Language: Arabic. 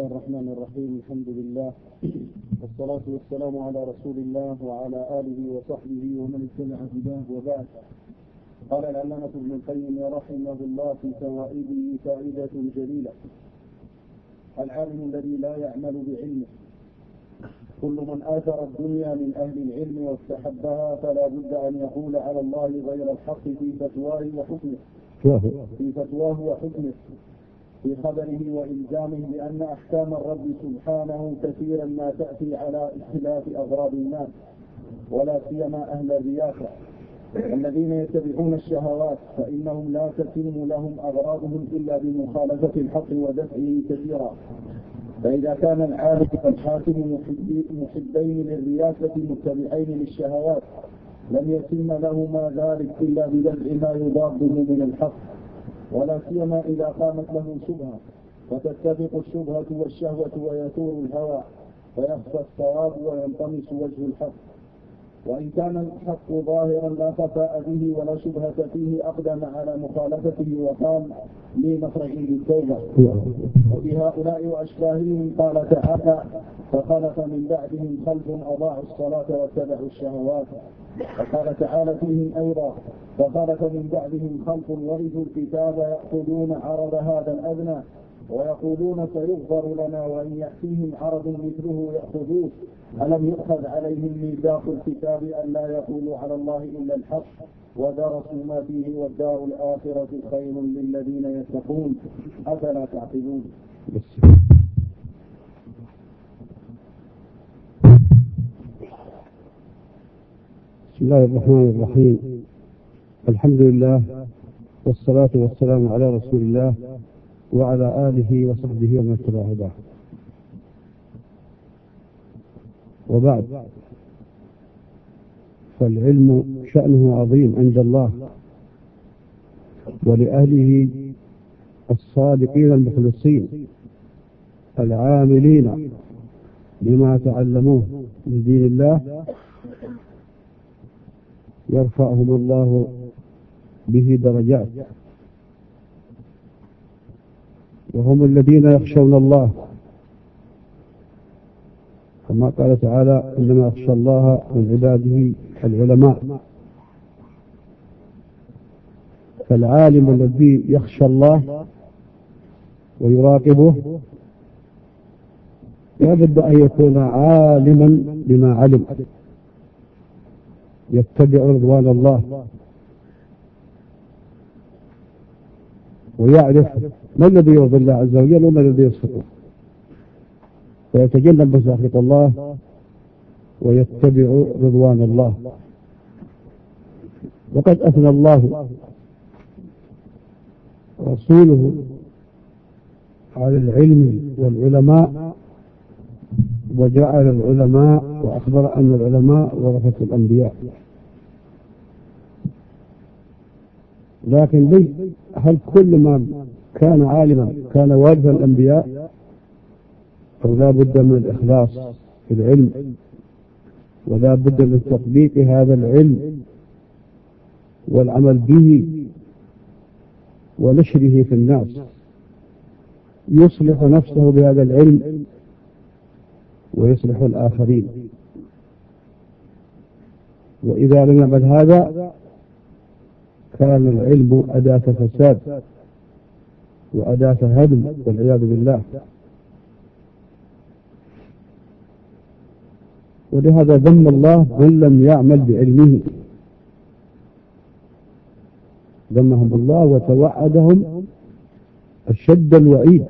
الله الرحمن الرحيم الحمد لله والصلاة والسلام على رسول الله وعلى آله وصحبه ومن اتبع هداه وبعد. قال العلامة ابن القيم رحمه الله في فوائده فائدة جليلة. العالم الذي لا يعمل بعلمه. كل من آثر الدنيا من أهل العلم واستحبها فلا بد أن يقول على الله غير الحق في فتواه وحكمه. في فتواه وحكمه. في خبره وإلزامه بأن أحكام الرب سبحانه كثيرا ما تأتي على اختلاف أغراض الناس ولا سيما أهل الرياسة الذين يتبعون الشهوات فإنهم لا تتم لهم أغراضهم إلا بمخالفة الحق ودفعه كثيرا. فإذا كان العالم والحاكم محبين للرياسة متبعين للشهوات لم يتم لهما ذلك إلا بدفع ما يضاده من الحق. ولا سيما إذا قامت له شبهة فتتفق الشبهة والشهوة ويثور الهوى فيخفى الصواب وينطمس وجه الحق. وإن كان الحق ظاهرا لا خفاء به ولا شبهة فيه أقدم على مخالفته وقال لي بالتوبة. وبهؤلاء وأشباههم قال تعالى فخلف من بعدهم خلف أضاعوا الصلاة واتبعوا الشهوات وقال تعالى فيهم أيضا فخلف من بعدهم خلف ورثوا الكتاب يأخذون عرض هذا الأدنى ويقولون سيغفر لنا وإن يأتيهم عرض مثله يأخذوه. ألم يؤخذ عليهم ميثاق الكتاب أن لا يقولوا على الله إلا الحق ودرسوا ما فيه والدار الآخرة خير للذين يتقون. أفلا تعقلون؟ بسم الله الرحمن الرحيم. الحمد لله والصلاة والسلام على رسول الله وعلى آله وصحبه ومن اتبع هداه. وبعد فالعلم شأنه عظيم عند الله ولأهله الصادقين المخلصين العاملين بما تعلموه من دين الله يرفعهم الله به درجات. وهم الذين يخشون الله. كما قال تعالى إنما يخشى الله من عباده العلماء. فالعالم الذي يخشى الله ويراقبه لا بد أن يكون عالما بما علم يتبع رضوان الله. ويعرف ما الذي يرضي الله عز وجل وما الذي يسخطه ويتجنب مساخط الله ويتبع رضوان الله. وقد أثنى الله رسوله على العلم والعلماء وجعل العلماء وأخبر أن العلماء ورثة الأنبياء. لكن لي هل كل ما كان عالما كان وارث الأنبياء؟ أو لا بد من الإخلاص في العلم؟ ولا بد من تطبيق هذا العلم والعمل به ونشره في الناس. يصلح نفسه بهذا العلم ويصلح الآخرين. وإذا لم يعمل هذا كان العلم أداة فساد وأداة هدم والعياذ بالله. ولهذا ذم الله من لم يعمل بعلمه. ذمهم الله وتوعدهم أشد الوعيد.